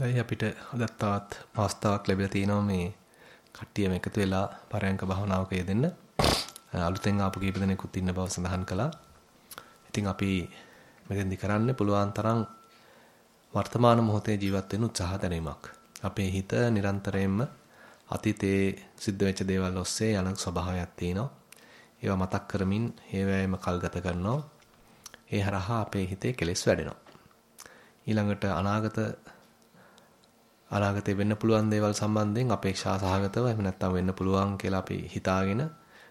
දැන් අපිට අදත් තවත් අවස්ථාවක් ලැබිලා තිනවා මේ කට්ටියම එකතු වෙලා පරයන්ක භාවනාවක යෙදෙන්න. අලුතෙන් ආපු කීප දෙනෙකුත් ඉන්න බව සඳහන් කළා. ඉතින් අපි මෙතෙන්දි කරන්නේ පුළුවන් තරම් වර්තමාන මොහොතේ ජීවත් වෙන්න උත්සාහ දැරීමක්. අපේ හිත නිරන්තරයෙන්ම අතීතයේ සිද්ධ වෙච්ච දේවල් ඔස්සේ යන ස්වභාවයක් තියෙනවා. ඒවා මතක් කරමින් ඒවැයම කල්ගත කරනවා. ඒ හරහා අපේ හිතේ කෙලෙස් වැඩෙනවා. ඊළඟට අනාගත අනාගතේ වෙන්න පුළුවන් දේවල් සම්බන්ධයෙන් අපේක්ෂා සහගතව එහෙම නැත්නම් වෙන්න පුළුවන් කියලා අපි හිතාගෙන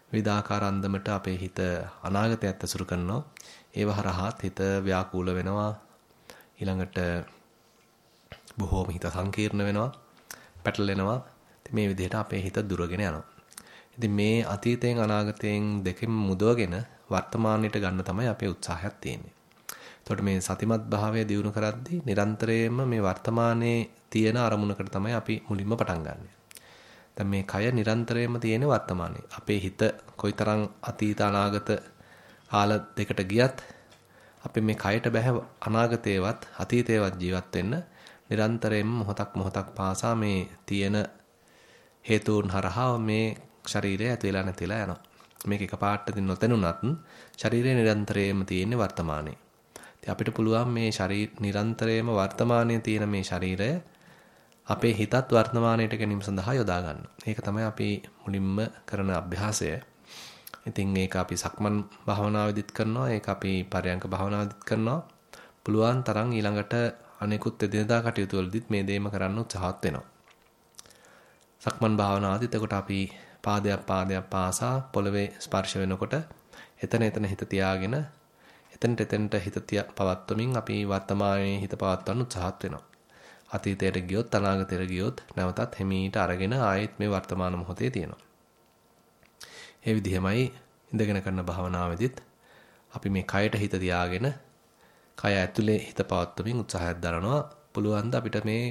විවිධාකාර අන්දමට අපේ හිත අනාගතයත් ඇසුරු කරනවා. ඒව හරහාත් හිත ව්‍යාකූල වෙනවා. ඊළඟට බොහෝම හිත සංකීර්ණ වෙනවා. පැටලෙනවා. මේ විදිහට අපේ හිත දුරගෙන යනවා. ඉතින් මේ අතීතයෙන් අනාගතයෙන් දෙකෙන් මුදවගෙන වර්තමානයට ගන්න තමයි අපේ උත්සාහයක් තියෙන්නේ. එතකොට මේ සතිමත් භාවය දියුණු කරද්දී නිරන්තරයෙන්ම මේ වර්තමානයේ තියෙන අරමුණකට තමයි අපි මුලින්ම පටන් ගන්නෙ. දැන් මේ කය නිරන්තරයෙන්ම තියෙන වර්තමානයේ. අපේ හිත කොයිතරම් අතීත අනාගත කාල දෙකට ගියත් අපි මේ කයට බැහැ අනාගතේවත් අතීතේවත් ජීවත් වෙන්න නිරන්තරයෙන්ම මොහොතක් මොහොතක් පාසා මේ තියෙන හේතුන් හරහා මේ ශරීරය ඇති වෙලා නැතිලා යනවා. මේක එකපාරට නොතෙනුනත් ශරීරය නිරන්තරයෙන්ම තියෙන වර්තමානයේ. ඉතින් අපිට පුළුවන් මේ ශරීර නිරන්තරයෙන්ම වර්තමානයේ තියෙන මේ ශරීරය අපේ හිතත් වර්තමානයට ගැනීම සඳහා යොදා ගන්න. ඒක තමයි අපි මුලින්ම කරන අභ්‍යාසය. ඉතින් ඒක අපි සක්මන් භාවනාවෙදිත් කරනවා, ඒක අපි පරයන්ක භාවනාවෙදිත් කරනවා. පුළුවන් තරම් ඊළඟට අනෙකුත් එදිනදා කටයුතු වලදීත් මේ දේම කරන්න උත්සාහත් වෙනවා. සක්මන් භාවනාවදිත් එතකොට අපි පාදයක් පාදයක් පාසා පොළවේ ස්පර්ශ වෙනකොට එතන එතන හිත තියාගෙන එතනට එතනට හිත පවත්වමින් අපි වර්තමානයේ හිත පවත්වන්න උත්සාහත් වෙනවා. අතීතයට ගියොත් අනාගතයට ගියොත් නැවතත් හිමීට අරගෙන ආයෙත් මේ වර්තමාන මොහොතේ තියෙනවා. ඒ විදිහමයි ඉඳගෙන කරන භාවනාවෙදිත් අපි මේ කයට හිත තියාගෙන කය ඇතුලේ හිත පවත්වමින් උත්සාහයක් දරනවා. පුළුවන් අපිට මේ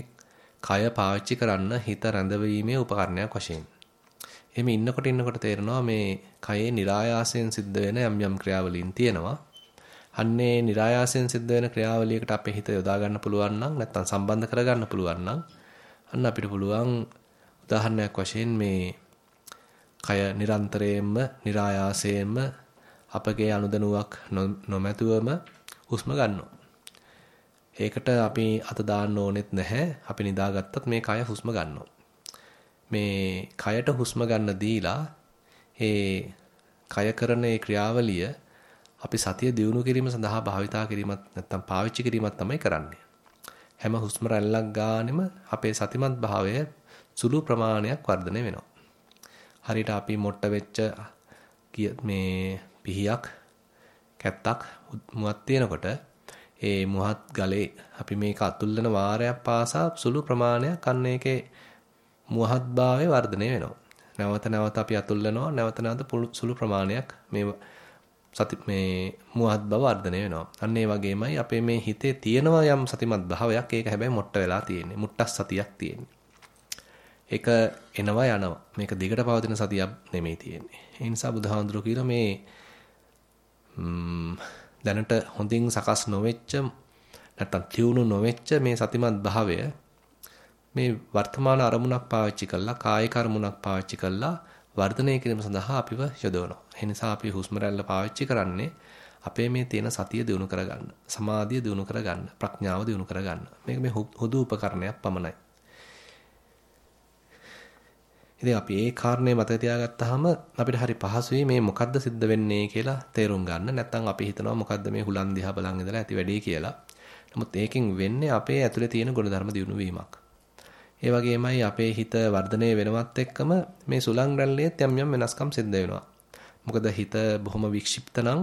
කය පාවිච්චි කරන්න හිත රැඳවීමේ උපකරණයක් වශයෙන්. එහෙම ඉන්නකොට ඉන්නකොට තේරෙනවා මේ කයේ નિરાයාසයෙන් සිද්ධ වෙන යම් යම් ක්‍රියාවලීන් තියෙනවා. අන්නේ નિરાයාසයෙන් සිද්ධ වෙන ක්‍රියාවලියකට අපේ හිත යොදා ගන්න පුළුවන් නම් නැත්නම් සම්බන්ධ කර ගන්න පුළුවන් නම් අන්න අපිට පුළුවන් උදාහරණයක් වශයෙන් මේ කය නිරන්තරයෙන්ම નિરાයාසයෙන්ම අපගේ අනුදනුවක් නොමැතුවම හුස්ම ගන්නවා. ඒකට අපි අත දාන්න ඕනෙත් නැහැ. අපි නිදාගත්තත් මේ කය හුස්ම ගන්නවා. මේ කයට හුස්ම ගන්න දීලා ඒ කය කරන ඒ ක්‍රියාවලිය අපි සතිය දියුණු කිරීම සඳහා භාවිතා කිරීමත් නැත්නම් පාවිච්චි කිරීමත් තමයි කරන්නේ. හැම හුස්ම රැල්ලක් ගානෙම අපේ සතිමත් භාවය සුළු ප්‍රමාණයක් වර්ධනය වෙනවා. හරියට අපි මොට්ට වෙච්ච මේ පිහියක් කැත්තක් මුවත් තියෙනකොට ඒ මුවත් ගලේ අපි මේක අතුල්ලන වාරයක් පාසා සුළු ප්‍රමාණයක් අන්න ඒකේ මුවත් භාවය වර්ධනය වෙනවා. නැවත නැවත අපි අතුල්ලනවා නැවත නැවත සුළු ප්‍රමාණයක් මේ සති මේ මුවත් බව වර්ධනය වෙනවා. අන්න ඒ වගේමයි අපේ මේ හිතේ තියෙනවා යම් සතිමත් භාවයක්. ඒක හැබැයි මොට්ට වෙලා තියෙන්නේ. මුට්ටස් සතියක් තියෙන්නේ. ඒක එනවා යනවා. මේක දිගට පවතින සතියක් නෙමෙයි තියෙන්නේ. ඒ නිසා බුදුහාඳුරු කියන මේ දැනට හොඳින් සකස් නොවෙච්ච නැත්තම් තියුණු නොවෙච්ච මේ සතිමත් භාවය මේ වර්තමාන අරමුණක් පාවිච්චි කළා කායික අරමුණක් පාවිච්චි කළා වර්ධනය කිරීම සඳහා අපිව යොදවනවා. ඒ නිසා අපි හුස්ම රැල්ල පාවිච්චි කරන්නේ අපේ මේ තියෙන සතිය දිනු කරගන්න, සමාධිය දිනු කරගන්න, ප්‍රඥාව දිනු කරගන්න. මේක මේ හුදු උපකරණයක් පමණයි. ඉතින් අපි ඒ කාරණේ මතක තියාගත්තාම අපිට හරි පහසුයි මේ මොකද්ද සිද්ධ වෙන්නේ කියලා තේරුම් ගන්න. නැත්නම් අපි හිතනවා මොකද්ද මේ හුලන් දිහා බලන් ඉඳලා ඇති වැඩේ කියලා. නමුත් ඒකෙන් වෙන්නේ අපේ ඇතුලේ තියෙන ගුණධර්ම දියුණු වීමක්. ඒ වගේමයි අපේ හිත වර්ධනය වෙනවත් එක්කම මේ සුලං රැල්ලේත් යම් යම් වෙනස්කම් සිද්ධ වෙනවා. මොකද හිත බොහොම වික්ෂිප්ත නම්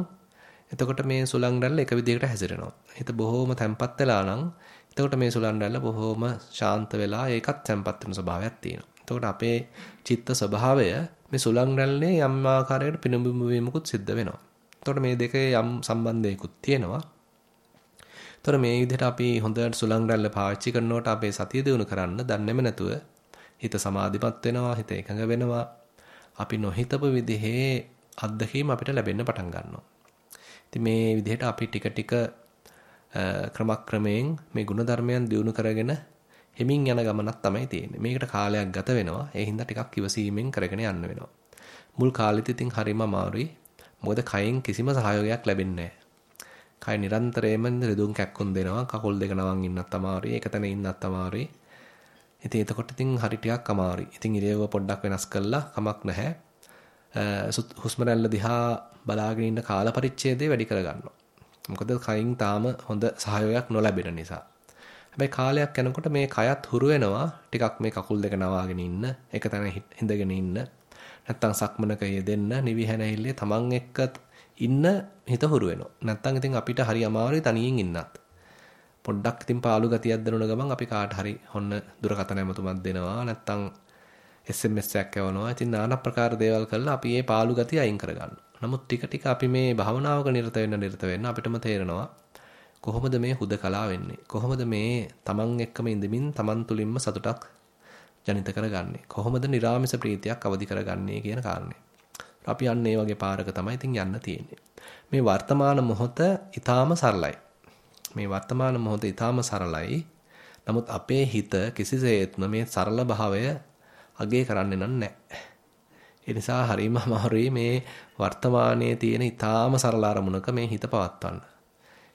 එතකොට මේ සුලං රැල්ල එක විදිහකට හැසිරෙනවා. හිත බොහොම තැම්පත් වෙලා නම් එතකොට මේ සුලං රැල්ල බොහොම ශාන්ත වෙලා ඒකත් තැම්පත් වෙන ස්වභාවයක් තියෙනවා. එතකොට අපේ චිත්ත ස්වභාවය මේ සුලං රැල්ලේ යම් ආකාරයකට පිනුඹු වීමකුත් සිද්ධ වෙනවා. එතකොට මේ දෙකේ යම් සම්බන්ධයකුත් තියෙනවා. ඒතර මේ විදිහට අපි හොඳට සුලං රැල්ල පාවිච්චි කරනකොට අපේ සතිය දිනු කරන්න දන්නේම නැතුව හිත සමාධිමත් වෙනවා හිත එකඟ වෙනවා අපි නොහිතපු විදිහේ අත්දැකීම් අපිට ලැබෙන්න පටන් ගන්නවා. ඉතින් මේ විදිහට අපි ටික ටික ක්‍රමක්‍රමයෙන් මේ ಗುಣධර්මයන් දිනු කරගෙන හිමින් යන ගමනක් තමයි තියෙන්නේ. මේකට කාලයක් ගත වෙනවා. ඒ හින්දා ටිකක් ඉවසීමෙන් කරගෙන යන්න වෙනවා. මුල් කාලෙත් ඉතින් හරිම අමාරුයි. මොකද කයෙන් කිසිම සහයෝගයක් ලැබෙන්නේ කය නිරන්තරයෙන්ම රිදුම් කැක්කුම් දෙනවා. කකුල් දෙක නවන් ඉන්නත් අමාරුයි. එක තැන ඉන්නත් අමාරුයි. ඉතින් එතකොට ඉතින් හරි ටිකක් අමාරුයි. ඉතින් ඉරියව්ව පොඩ්ඩක් වෙනස් කළා කමක් නැහැ. හුස්ම රැල්ල දිහා බලාගෙන ඉන්න කාල පරිච්ඡේදය වැඩි කරගන්නවා. මොකද කයින් තාම හොඳ සහයෝගයක් නොලැබෙන නිසා. හැබැයි කාලයක් යනකොට මේ කයත් හුරු වෙනවා ටිකක් මේ කකුල් දෙක නවාගෙන ඉන්න, එක තැන හිඳගෙන ඉන්න. නැත්තම් සක්මනක යෙදෙන්න, නිවිහැනහිල්ලේ තමන් එක්ක ඉන්න හිත හුරු වෙනවා. නැත්තම් ඉතින් අපිට හරි අමාරුයි තනියෙන් ඉන්නත්. පොඩ්ඩක් ඉතින් පාළු ගතියක් දැනුණ ගමන් අපි කාට හරි හොන්න දුරකථන ඇමතුමක් දෙනවා. නැත්තම් SMS එකක් යවනවා. ඉතින් নানা ප්‍රකාර දේවල් කරලා අපි මේ පාළු ගතිය අයින් කරගන්නවා. නමුත් ටික ටික අපි මේ භවනාවක නිරත වෙන්න නිරත වෙන්න අපිටම තේරෙනවා කොහොමද මේ හුදකලා වෙන්නේ? කොහොමද මේ තමන් එක්කම ඉඳමින් තමන් තුලින්ම සතුටක් ජනිත කරගන්නේ? කොහොමද නිර්ාමිස ප්‍රීතියක් අවදි කරගන්නේ කියන කාරණේ. අපි යන්නේ මේ වගේ පාරක තමයි ඉතින් යන්න තියෙන්නේ. මේ වර්තමාන මොහොත ඊටාම සරලයි. මේ වර්තමාන මොහොත ඊටාම සරලයි. නමුත් අපේ හිත කිසිසේත්ම මේ සරල භාවය අගේ කරන්නේ නැහැ. ඒ නිසා හරීම අමාරුයි මේ වර්තමානයේ තියෙන ඊටාම සරල අරමුණක මේ හිත පවත්වන්න.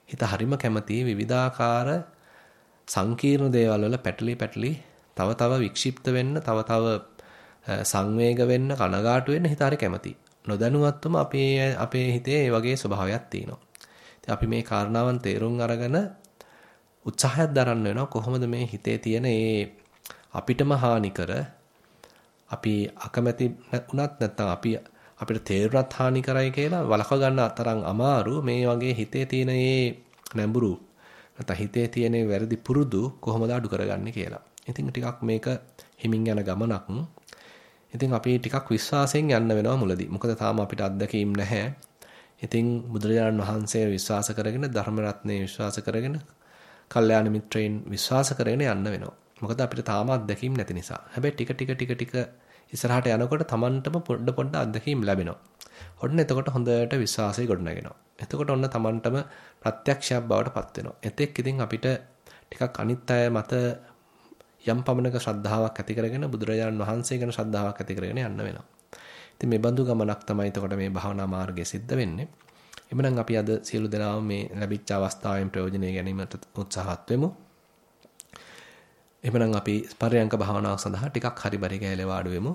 හිත හරීම කැමති විවිධාකාර සංකීර්ණ දේවල් වල පැටලි පැටලි තව තව වික්ෂිප්ත වෙන්න තව තව සංවේග වෙන්න කනගාටු වෙන්න හිත හරි කැමති. නොදැනුවත්වම අපේ අපේ හිතේ ඒ වගේ ස්වභාවයක් තියෙනවා. ඉතින් අපි මේ කාරණාවන් තේරුම් අරගෙන උත්සාහයක් දරන්න වෙනවා කොහොමද මේ හිතේ තියෙන ඒ අපිටම හානි කර අපි අකමැති වුණත් නැත්නම් අපි අපිට තේරුණත් හානි කරයි කියලා වළක්ව ගන්න තරම් අමාරු මේ වගේ හිතේ තියෙන මේ නැඹුරු නැත්නම් හිතේ තියෙන වැරදි පුරුදු කොහොමද අඩු කරගන්නේ කියලා. ඉතින් ටිකක් මේක හිමින් යන ගමනක්. ඉතින් අපි ටිකක් විශ්වාසයෙන් යන්න වෙනවා මුලදී. මොකද තාම අපිට අත්දැකීම් නැහැ. ඉතින් බුදුරජාණන් වහන්සේ විශ්වාස කරගෙන ධර්ම රත්නයේ විශ්වාස කරගෙන කල්යාණ මිත්‍රයින් විශ්වාස කරගෙන යන්න වෙනවා. මොකද අපිට තාම අත්දැකීම් නැති නිසා. හැබැයි ටික ටික ටික ටික ඉස්සරහට යනකොට Tamanටම පොඩ පොඩ අත්දැකීම් ලැබෙනවා. ඔන්න එතකොට හොඳට විශ්වාසය ගොඩනගෙනවා. එතකොට ඔන්න Tamanටම ප්‍රත්‍යක්ෂයක් බවට පත් වෙනවා. එතෙක් ඉතින් අපිට ටිකක් අනිත් අය මත යම් පමණක ශ්‍රද්ධාවක් ඇති කරගෙන බුදුරජාණන් වහන්සේ ගැන ශ්‍රද්ධාවක් ඇති කරගෙන යන්න වෙනවා. ඉතින් මේ බඳු ගමනක් තමයි එතකොට මේ භාවනා මාර්ගයේ සිද්ධ වෙන්නේ. එhmenan අපි අද සියලු දෙනාම මේ ලැබිච්ච අවස්ථාවෙන් ප්‍රයෝජනය ගැනීමට උත්සාහත් වෙමු. එහෙමනම් අපි පරයන්ක භාවනාව සඳහා ටිකක් හරි බරි ගෑලේ වාඩි වෙමු.